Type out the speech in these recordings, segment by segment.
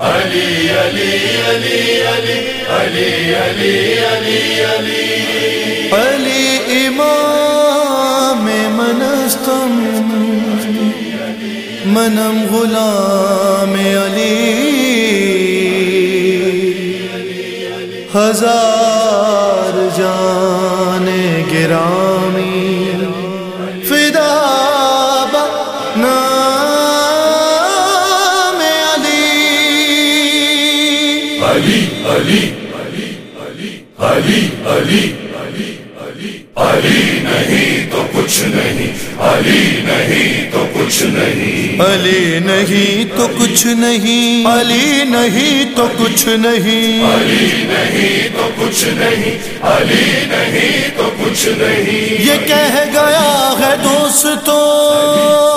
علی علی علی علی علی علی علی علی۔ علی امام منستم، منم غلام علی۔ ہزار جان گرامی۔ علی علی علی علی نہیں تو کچھ نہیں علی نہیں تو کچھ نہیں۔ علی نہیں تو کچھ نہیں علی نہیں تو کچھ نہیں۔ علی نہیں تو کچھ نہیں علی نہیں تو کچھ نہیں۔ یہ کہہ گیا ہے دوستو۔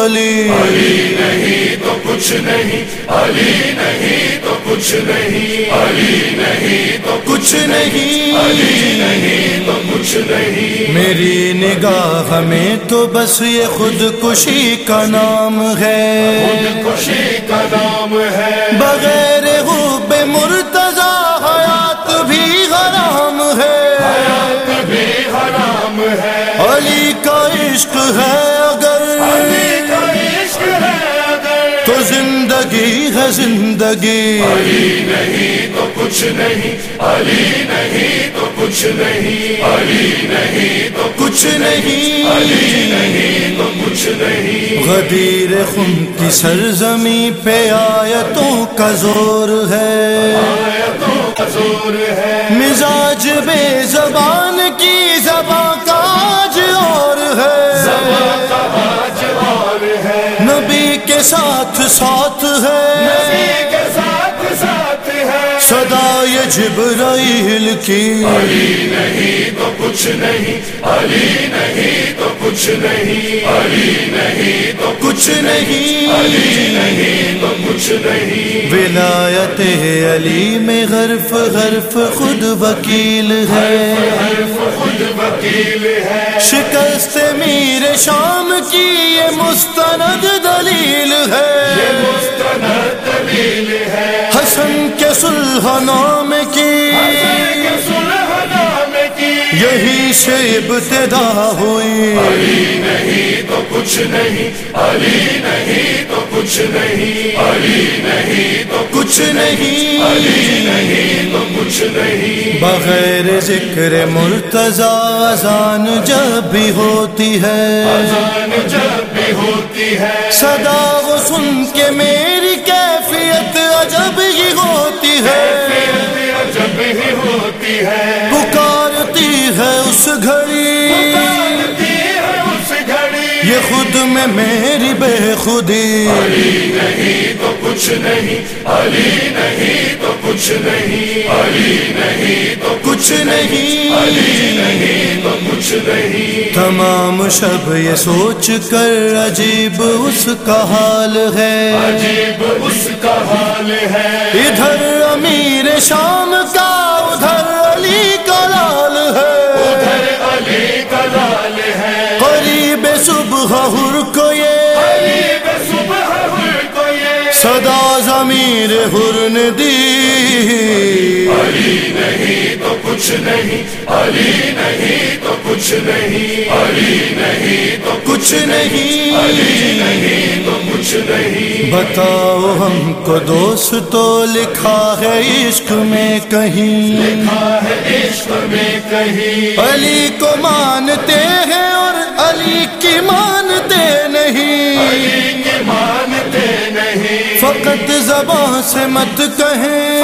ولی علی نہیں تو کچھ نہیں علی نہیں تو کچھ نہیں علی نہیں تو کچھ نہیں علی نہیں تو کچھ نہیں۔ میری نگاہ میں تو بس یہ خود کشی کا نام ہے۔ خوشی کا نام ہے۔ بغیر حب مرتضی حیات بھی حرام ہے۔ بھی حرام ہے۔ علی کا عشق ہے۔ زندگی۔ علی نہیں تو کچھ نہیں علی نہیں تو کچھ نہیں علی نہیں تو کچھ نہیں علی نہیں تو کچھ نہیں۔ غدیر خون کی سرزمی پہ آیتوں کا زور ہے۔ آیتوں کا زور ہے۔ مزاج بے زبان کی زبان کے ساتھ ساتھ ہے۔ نبی کے ساتھ ساتھ ہے۔ صدا یہ جبرائیل کی۔ علی نہیں تو کچھ نہیں علی نہیں تو کچھ نہیں علی نہیں تو کچھ نہیں علی نہیں تو کچھ نہیں۔ ولایت علی میں غرف غرف خود وکیل ہے۔ حرف خود وکیل ہے۔ شکست میر شام کی یہ مستند ہے۔ مستند دلیل ہے۔ حسن کے سلح نام کی۔ یہی سے ابتدا ہوئی۔ علی نہیں تو کچھ نہیں۔ علی نہیں تو کچھ نہیں۔ علی نہیں تو کچھ نہیں۔ علی نہیں تو کچھ نہیں۔ بغیر ذکر مرتضی اذان جب بھی ہوتی ہے۔ اذان جب بھی ہوتی ہے۔ صدا سن کے میری کیفیت عجب ہی ہوتی ہے۔ پھر جب ہی ہوتی ہے۔ پکارتی ہے اس گھڑی۔ یہ خود میں میری بے خودی۔ علی نہیں تو کچھ نہیں علی نہیں تو کچھ نہیں علی نہیں تو کچھ نہیں علی نہیں نہیں۔ تمام شب یہ سوچ کر عجیب اس کا حال ہے۔ عجیب اس کا حال ہے۔ ادھر امیر شام کا ادھر علی کا لال ہے۔ ادھر علی کا لال ہے۔ قریب صبح ہر کو یہ صدا ضمیر ہر نے دی۔ علی نہیں تو کچھ نہیں علی نہیں تو کچھ نہیں علی نہیں تو کچھ نہیں علی نہیں تو کچھ نہیں بتاؤ ہم کو دوست تو لکھا ہے عشق میں کہیں لکھا ہے عشق میں کہیں۔ علی کو مانتے ہیں اور علی کی مانتے نہیں۔ فقط زبان سے مت کہیں۔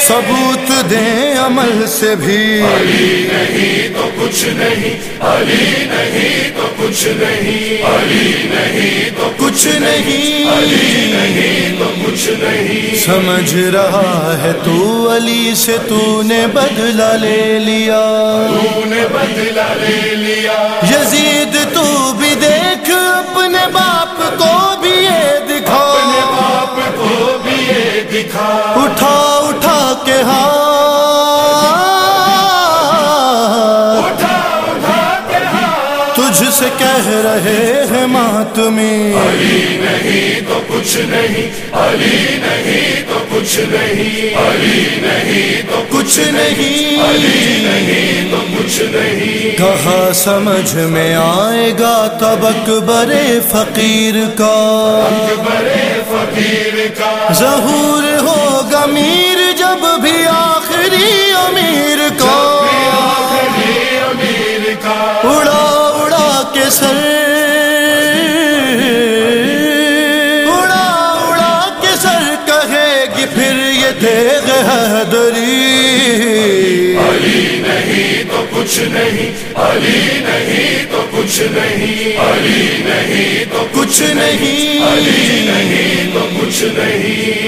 ثبوت دیں عمل سے بھی۔ علی نہیں تو کچھ نہیں۔ علی نہیں تو کچھ نہیں علی نہیں تو کچھ نہیں علی نہیں تو کچھ نہیں سمجھ رہا ہے تو علی سے تو نے بدلہ لے لیا تو نے بدلا لے لیا۔ یزید تو بھی دیکھ اپنے باپ کو یہ دکھا۔ اپنے باپ کو بھی یہ دکھا۔ اٹھا اٹھا کے اٹھا اٹھا تجھ سے کہہ رہے ہیں ماتمی علی نہیں تو کچھ نہیں علی نہیں تو کچھ نہیں علی نہیں تو کچھ نہیں علی نہیں تو کچھ نہیں۔ کہا سمجھ میں آئے گا تب اکبر فقیر کا؟ بڑے فقیر کا۔ ظہور ہوگا میر جب بھی آخری تیغ حیدری علی نہیں تو کچھ نہیں، علی نہیں تو کچھ نہیں، علی نہیں تو کچھ نہیں، علی نہیں تو کچھ نہیں۔